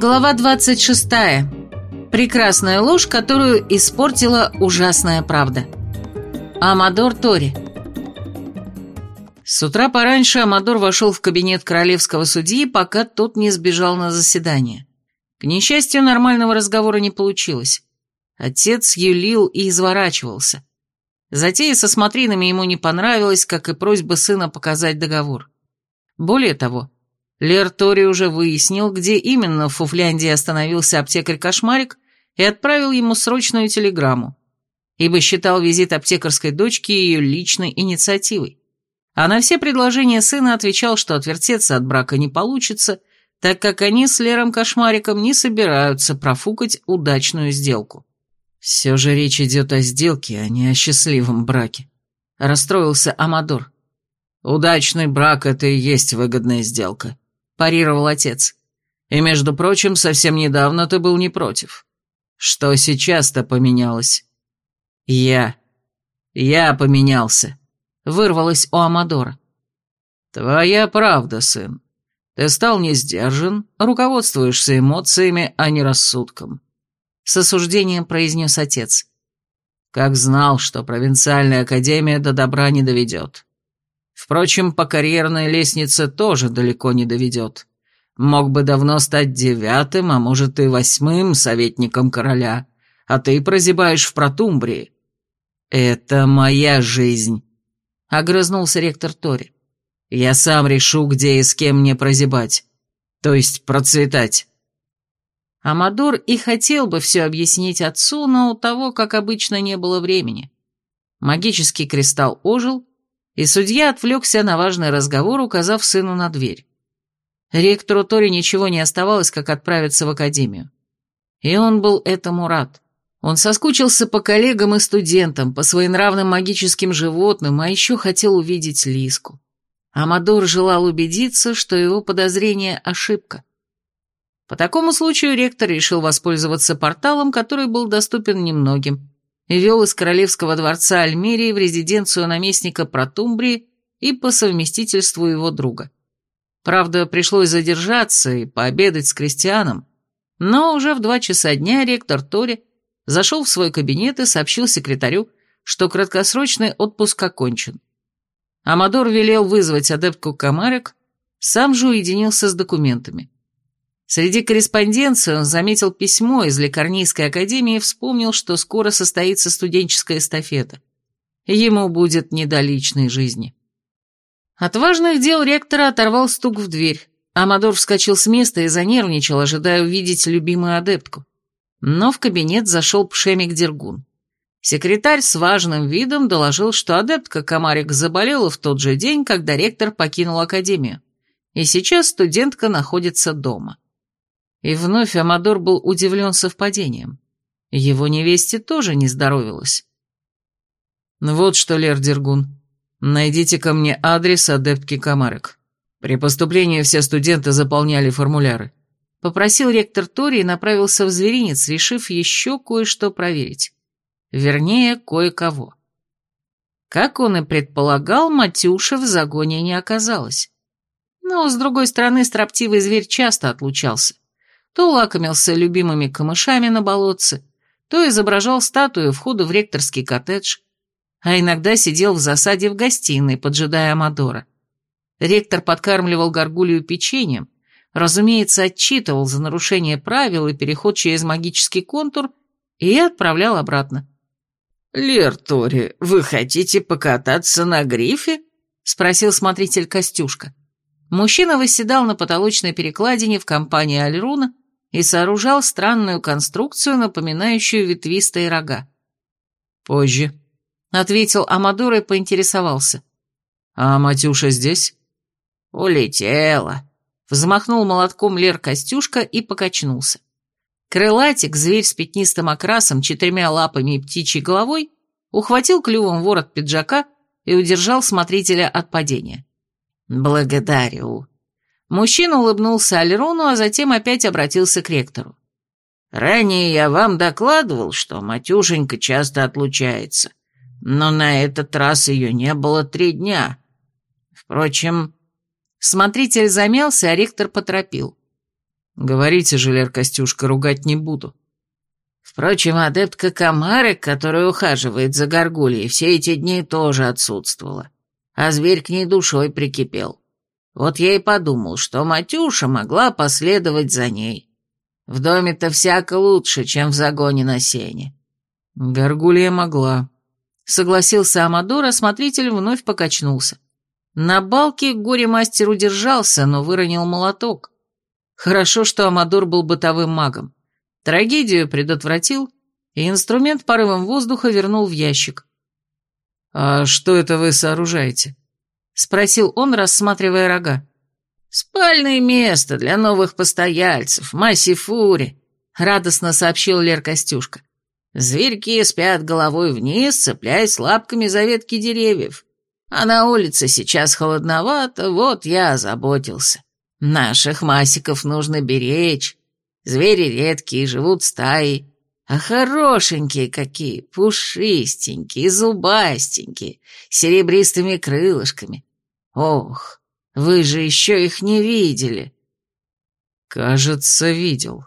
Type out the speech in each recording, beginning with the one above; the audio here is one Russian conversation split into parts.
Глава 26. Прекрасная ложь, которую испортила ужасная правда. Амадор Тори. С утра пораньше Амадор вошел в кабинет королевского судьи, пока тот не сбежал на заседание. К несчастью, нормального разговора не получилось. Отец юлил и изворачивался. Затея со смотринами ему не понравилась, как и просьба сына показать договор. Более того, Лер Тори уже выяснил, где именно в Фуфляндии остановился аптекарь-кошмарик и отправил ему срочную телеграмму, ибо считал визит аптекарской дочки ее личной инициативой. А на все предложения сына отвечал, что отвертеться от брака не получится, так как они с Лером-кошмариком не собираются профукать удачную сделку. «Все же речь идет о сделке, а не о счастливом браке», — расстроился Амадор. «Удачный брак — это и есть выгодная сделка», парировал отец. «И, между прочим, совсем недавно ты был не против. Что сейчас-то поменялось?» «Я. Я поменялся», — вырвалось у Амадора. «Твоя правда, сын. Ты стал не сдержан, руководствуешься эмоциями, а не рассудком», — с осуждением произнес отец. «Как знал, что провинциальная академия до добра не доведет. Впрочем, по карьерной лестнице тоже далеко не доведет. Мог бы давно стать девятым, а может и восьмым советником короля, а ты прозябаешь в Протумбрии. Это моя жизнь, — огрызнулся ректор Тори. Я сам решу, где и с кем мне прозябать, то есть процветать. Амадор и хотел бы все объяснить отцу, но у того, как обычно, не было времени. Магический кристалл ожил, и судья отвлекся на важный разговор, указав сыну на дверь. Ректору Тори ничего не оставалось, как отправиться в академию. И он был этому рад. Он соскучился по коллегам и студентам, по своенравным магическим животным, а еще хотел увидеть Лиску. Амадор желал убедиться, что его подозрение – ошибка. По такому случаю ректор решил воспользоваться порталом, который был доступен немногим, и вел из королевского дворца Альмерии в резиденцию наместника Протумбрии и по совместительству его друга. Правда, пришлось задержаться и пообедать с крестьяном, но уже в два часа дня ректор Тори зашел в свой кабинет и сообщил секретарю, что краткосрочный отпуск окончен. Амадор велел вызвать адептку Камарек, сам же уединился с документами. Среди корреспонденции он заметил письмо из Лекарнийской академии и вспомнил, что скоро состоится студенческая эстафета. Ему будет не до личной жизни. От важных дел ректора оторвал стук в дверь. Амадор вскочил с места и занервничал, ожидая увидеть любимую адептку. Но в кабинет зашел Пшемик Дергун. Секретарь с важным видом доложил, что адептка Комарик заболела в тот же день, когда ректор покинул академию, и сейчас студентка находится дома. И вновь Амадор был удивлен совпадением. Его невесте тоже не здоровилось. «Ну «Вот что, Лер Дергун, найдите ко мне адрес адептки Комарек. При поступлении все студенты заполняли формуляры». Попросил ректор Тори и направился в зверинец, решив еще кое-что проверить. Вернее, кое-кого. Как он и предполагал, Матюша в загоне не оказалась. Но, с другой стороны, строптивый зверь часто отлучался то лакомился любимыми камышами на болотце, то изображал статую входа в ректорский коттедж, а иногда сидел в засаде в гостиной, поджидая Амадора. Ректор подкармливал горгулью печеньем, разумеется, отчитывал за нарушение правил и переход через магический контур и отправлял обратно. «Лер Тори, вы хотите покататься на грифе?» — спросил смотритель Костюшка. Мужчина восседал на потолочной перекладине в компании Альруна и сооружал странную конструкцию, напоминающую ветвистые рога. «Позже», — ответил Амадор и поинтересовался. «А Матюша здесь?» «Улетела», — взмахнул молотком Лер Костюшка и покачнулся. Крылатик, зверь с пятнистым окрасом, четырьмя лапами и птичьей головой, ухватил клювом ворот пиджака и удержал смотрителя от падения. «Благодарю», Мужчина улыбнулся Альрону, а затем опять обратился к ректору. «Ранее я вам докладывал, что Матюшенька часто отлучается, но на этот раз ее не было три дня. Впрочем...» Смотритель замялся, а ректор поторопил. Говорите же, Лер Костюшка, ругать не буду. Впрочем, адептка Комарик, которая ухаживает за горгульей, все эти дни тоже отсутствовала, а зверь к ней душой прикипел. Вот я и подумал, что Матюша могла последовать за ней. В доме-то всяко лучше, чем в загоне на сене. Горгулья могла. Согласился Амадор, а смотритель вновь покачнулся. На балке горе-мастер удержался, но выронил молоток. Хорошо, что Амадор был бытовым магом. Трагедию предотвратил, и инструмент порывом воздуха вернул в ящик. «А что это вы сооружаете?» — спросил он, рассматривая рога. «Спальное место для новых постояльцев, масси фури», — радостно сообщил Лер Костюшка. «Зверьки спят головой вниз, цепляясь лапками за ветки деревьев. А на улице сейчас холодновато, вот я озаботился. Наших масиков нужно беречь. Звери редкие, живут стаи, а хорошенькие какие, пушистенькие, зубастенькие, серебристыми крылышками. Ох, вы же еще их не видели. Кажется, видел.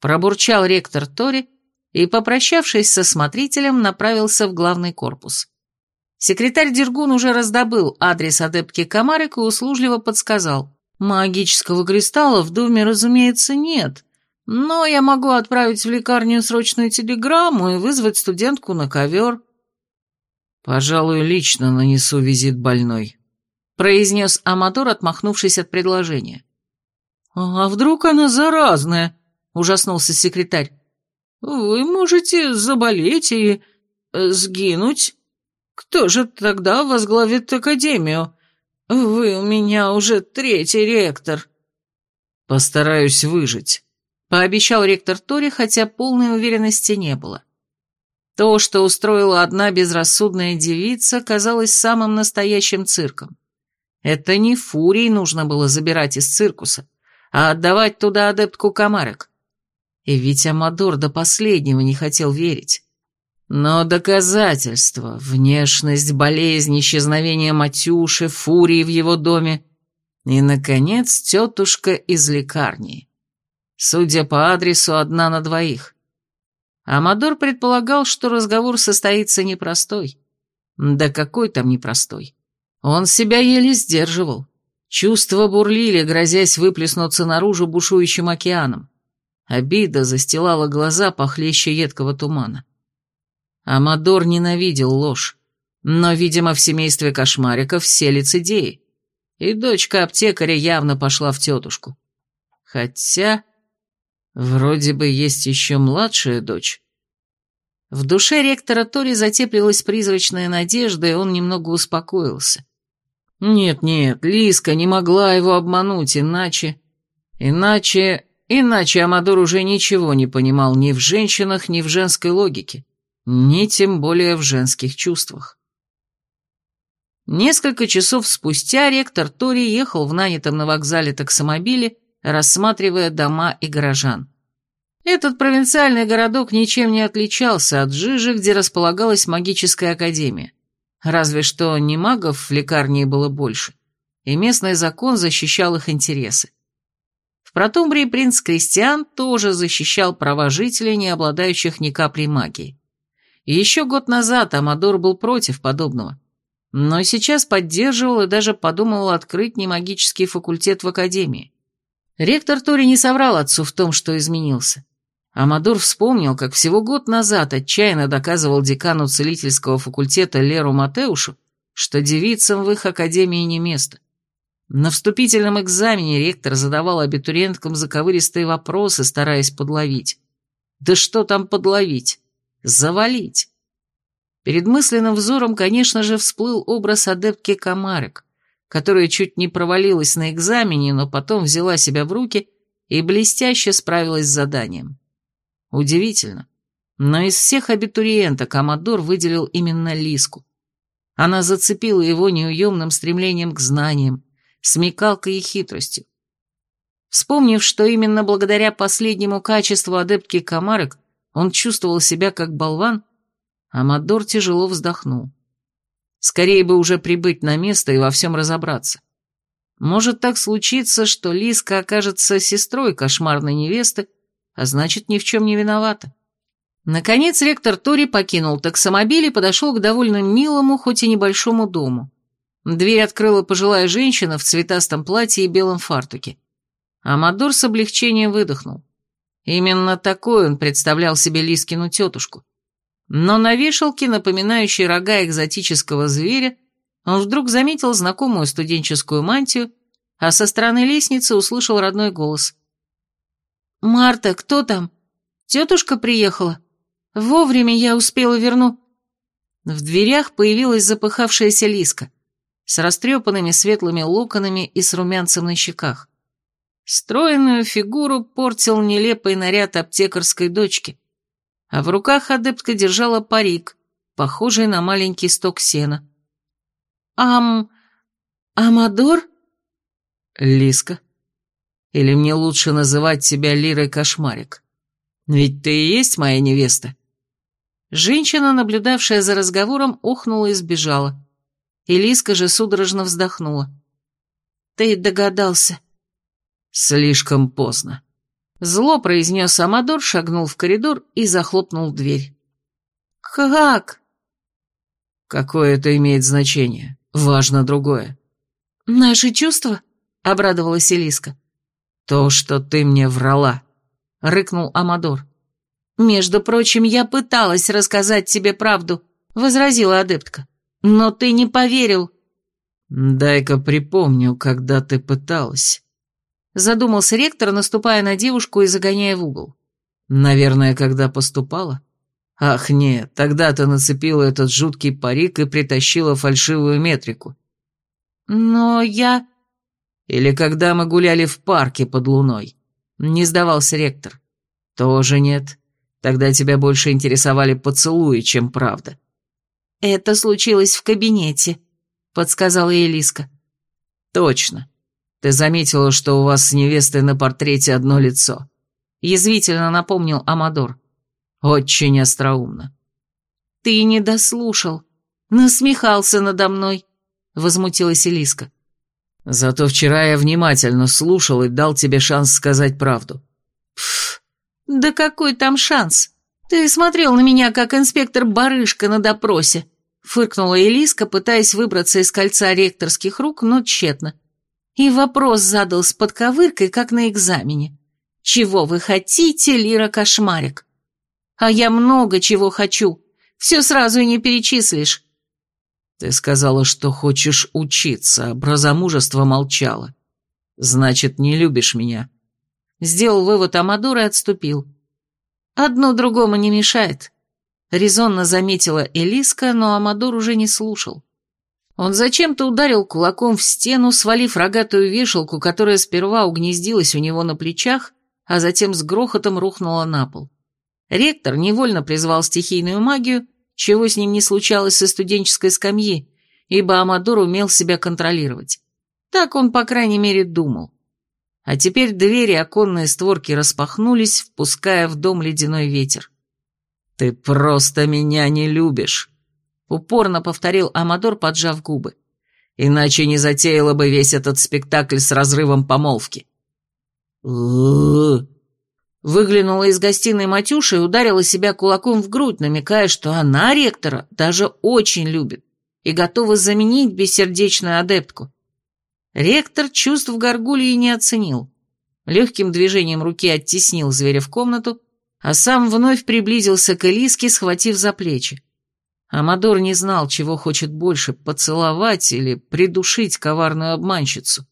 Пробурчал ректор Тори и, попрощавшись со смотрителем, направился в главный корпус. Секретарь Дергун уже раздобыл адрес адептки Комарик и услужливо подсказал. Магического кристалла в доме, разумеется, нет, но я могу отправить в лекарню срочную телеграмму и вызвать студентку на ковер. Пожалуй, лично нанесу визит больной, произнес Аматор, отмахнувшись от предложения. А вдруг она заразная? Ужаснулся секретарь. Вы можете заболеть и э, сгинуть. Кто же тогда возглавит академию? Вы у меня уже третий ректор. Постараюсь выжить. Пообещал ректор Тори, хотя полной уверенности не было. То, что устроила одна безрассудная девица, казалось самым настоящим цирком. Это не фурий нужно было забирать из циркуса, а отдавать туда адептку комарок. И ведь Амадор до последнего не хотел верить. Но доказательства, внешность, болезнь, исчезновение Матюши, фурии в его доме и, наконец, тетушка из лекарни. Судя по адресу, одна на двоих. Амадор предполагал, что разговор состоится непростой. Да какой там непростой. Он себя еле сдерживал. Чувства бурлили, грозясь выплеснуться наружу бушующим океаном. Обида застилала глаза похлеще едкого тумана. Амадор ненавидел ложь, но, видимо, в семействе кошмариков все лицедеи, и дочка аптекаря явно пошла в тетушку. Хотя... Вроде бы есть еще младшая дочь. В душе ректора Тори затеплилась призрачная надежда, и он немного успокоился. Нет-нет, Лиска не могла его обмануть, иначе... Иначе... Иначе Амадор уже ничего не понимал ни в женщинах, ни в женской логике, ни тем более в женских чувствах. Несколько часов спустя ректор Тори ехал в нанятом на вокзале таксомобиле рассматривая дома и горожан. Этот провинциальный городок ничем не отличался от Жижи, где располагалась магическая академия. Разве что не магов в лекарне было больше, и местный закон защищал их интересы. В Протумбрии принц Кристиан тоже защищал права жителей, не обладающих ни каплей магии. И еще год назад Амадор был против подобного, но сейчас поддерживал и даже подумывал открыть немагический факультет в академии. Ректор Тори не соврал отцу в том, что изменился. Амадор вспомнил, как всего год назад отчаянно доказывал декану целительского факультета Леру Матеушу, что девицам в их академии не место. На вступительном экзамене ректор задавал абитуриенткам заковыристые вопросы, стараясь подловить. Да что там подловить? Завалить. Перед мысленным взором, конечно же, всплыл образ адептки Комарик которая чуть не провалилась на экзамене, но потом взяла себя в руки и блестяще справилась с заданием. Удивительно, но из всех абитуриенток Амадор выделил именно Лиску. Она зацепила его неуемным стремлением к знаниям, смекалкой и хитростью. Вспомнив, что именно благодаря последнему качеству адептки Комарок он чувствовал себя как болван, Амадор тяжело вздохнул. Скорее бы уже прибыть на место и во всем разобраться. Может так случиться, что Лиска окажется сестрой кошмарной невесты, а значит, ни в чем не виновата. Наконец ректор Тори покинул таксомобиль и подошел к довольно милому, хоть и небольшому дому. Дверь открыла пожилая женщина в цветастом платье и белом фартуке. Амадор с облегчением выдохнул. Именно такой он представлял себе Лискину тетушку. Но на вешалке, напоминающей рога экзотического зверя, он вдруг заметил знакомую студенческую мантию, а со стороны лестницы услышал родной голос. «Марта, кто там? Тетушка приехала? Вовремя я успела верну...» В дверях появилась запыхавшаяся Лиска с растрепанными светлыми локонами и с румянцем на щеках. Стройную фигуру портил нелепый наряд аптекарской дочки, а в руках адептка держала парик, похожий на маленький сток сена. «Ам... Амадор?» «Лиска. Или мне лучше называть тебя Лирой Кошмарик? Ведь ты и есть моя невеста». Женщина, наблюдавшая за разговором, охнула и сбежала. И Лиска же судорожно вздохнула. «Ты догадался». «Слишком поздно». Зло произнес Амадор, шагнул в коридор и захлопнул дверь. «Как?» «Какое это имеет значение? Важно другое». «Наши чувства?» — обрадовалась Элиска. «То, что ты мне врала», — рыкнул Амадор. «Между прочим, я пыталась рассказать тебе правду», — возразила адептка. «Но ты не поверил». «Дай-ка припомню, когда ты пыталась». Задумался ректор, наступая на девушку и загоняя в угол. «Наверное, когда поступала?» «Ах, нет, тогда ты нацепила этот жуткий парик и притащила фальшивую метрику». «Но я...» «Или когда мы гуляли в парке под луной?» Не сдавался ректор. «Тоже нет. Тогда тебя больше интересовали поцелуи, чем правда». «Это случилось в кабинете», — подсказала Элиска. «Точно. Ты заметила, что у вас с невестой на портрете одно лицо?» Язвительно напомнил Амадор. «Очень остроумно». «Ты не дослушал. Насмехался надо мной», — возмутилась Элиска. «Зато вчера я внимательно слушал и дал тебе шанс сказать правду». «Пф, да какой там шанс? Ты смотрел на меня, как инспектор Барышка на допросе», — фыркнула Элиска, пытаясь выбраться из кольца ректорских рук, но тщетно. И вопрос задал с подковыркой, как на экзамене. «Чего вы хотите, Лира Кошмарик?» «А я много чего хочу. Все сразу и не перечислишь». «Ты сказала, что хочешь учиться, а про замужество молчала. Значит, не любишь меня». Сделал вывод Амадор и отступил. «Одно другому не мешает», — резонно заметила Элиска, но Амадор уже не слушал. Он зачем-то ударил кулаком в стену, свалив рогатую вешалку, которая сперва угнездилась у него на плечах, а затем с грохотом рухнула на пол. Ректор невольно призвал стихийную магию, чего с ним не случалось со студенческой скамьи, ибо Амадор умел себя контролировать. Так он, по крайней мере, думал. А теперь двери оконные створки распахнулись, впуская в дом ледяной ветер. «Ты просто меня не любишь», Упорно повторил Амадор, поджав губы. Иначе не затеяла бы весь этот спектакль с разрывом помолвки. Выглянула из гостиной Матюша и ударила себя кулаком в грудь, намекая, что она ректора даже очень любит и готова заменить бессердечную адептку. Ректор чувств Гаргулии не оценил. Легким движением руки оттеснил зверя в комнату, а сам вновь приблизился к Элиске, схватив за плечи. Амадор не знал, чего хочет больше, поцеловать или придушить коварную обманщицу.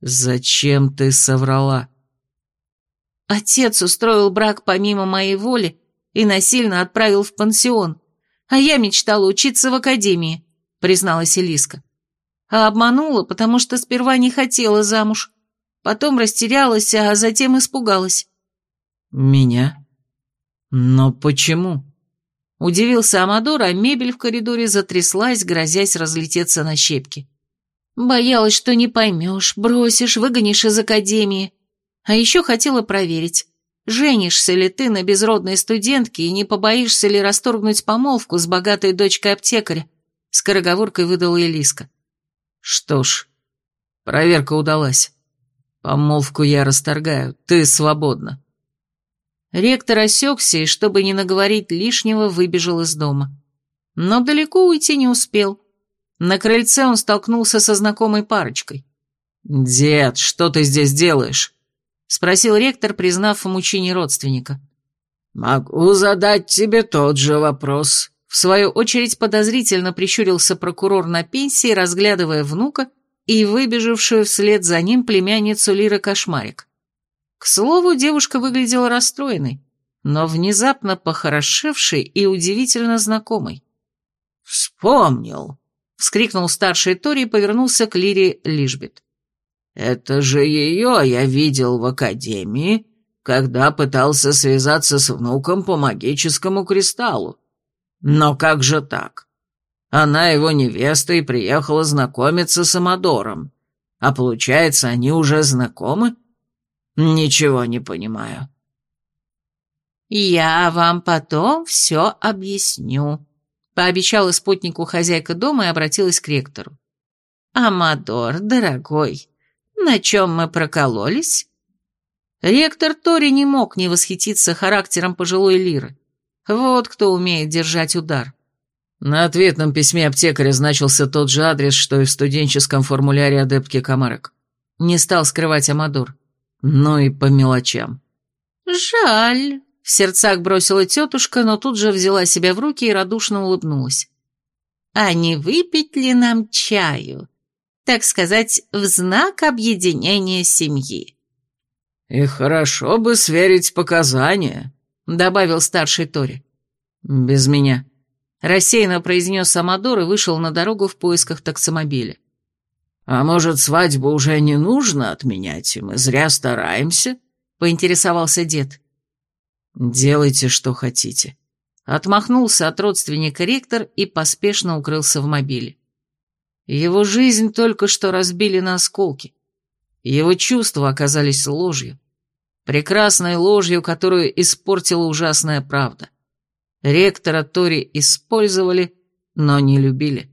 «Зачем ты соврала?» Отец устроил брак помимо моей воли и насильно отправил в пансион, а я мечтала учиться в академии, призналась Элиска. А обманула, потому что сперва не хотела замуж, потом растерялась, а затем испугалась. «Меня? Но почему?» Удивился Амадор, а мебель в коридоре затряслась, грозясь разлететься на щепки. Боялась, что не поймешь, бросишь, выгонишь из академии. А еще хотела проверить, женишься ли ты на безродной студентке и не побоишься ли расторгнуть помолвку с богатой дочкой аптекаря, скороговоркой выдала Элиска. Что ж, Проверка удалась. Помолвку я расторгаю, ты свободна. Ректор осекся и, чтобы не наговорить лишнего, выбежал из дома. Но далеко уйти не успел. На крыльце он столкнулся со знакомой парочкой. «Дед, что ты здесь делаешь?» — спросил ректор, признав в мучении родственника. «Могу задать тебе тот же вопрос», в свою очередь подозрительно прищурился прокурор на пенсии, разглядывая внука и выбежавшую вслед за ним племянницу Лиры Кошмарик. К слову, девушка выглядела расстроенной, но внезапно похорошевшей и удивительно знакомой. «Вспомнил!» — вскрикнул старший Тори и повернулся к Лире Лишбет. «Это же ее я видел в академии, когда пытался связаться с внуком по магическому кристаллу. Но как же так? Она его невеста и приехала знакомиться с Амадором. А получается, они уже знакомы? Ничего не понимаю. «Я вам потом все объясню», — пообещала спутнику хозяйка дома и обратилась к ректору. «Амадор, дорогой, на чем мы прокололись?» Ректор Тори не мог не восхититься характером пожилой лиры. Вот кто умеет держать удар. На ответном письме аптекаря значился тот же адрес, что и в студенческом формуляре адептки Комарок. Не стал скрывать Амадор. Ну и по мелочам. «Жаль», — в сердцах бросила тетушка, но тут же взяла себя в руки и радушно улыбнулась. «А не выпить ли нам чаю? Так сказать, в знак объединения семьи?» «И хорошо бы сверить показания», — добавил старший Тори. «Без меня», — рассеянно произнес Амадор и вышел на дорогу в поисках таксомобиля. «А может, свадьбу уже не нужно отменять, и мы зря стараемся?» — поинтересовался дед. «Делайте, что хотите». Отмахнулся от родственника ректор и поспешно укрылся в мобиле. Его жизнь только что разбили на осколки. Его чувства оказались ложью прекрасной ложью, которую испортила ужасная правда. Ректора Тори использовали, но не любили.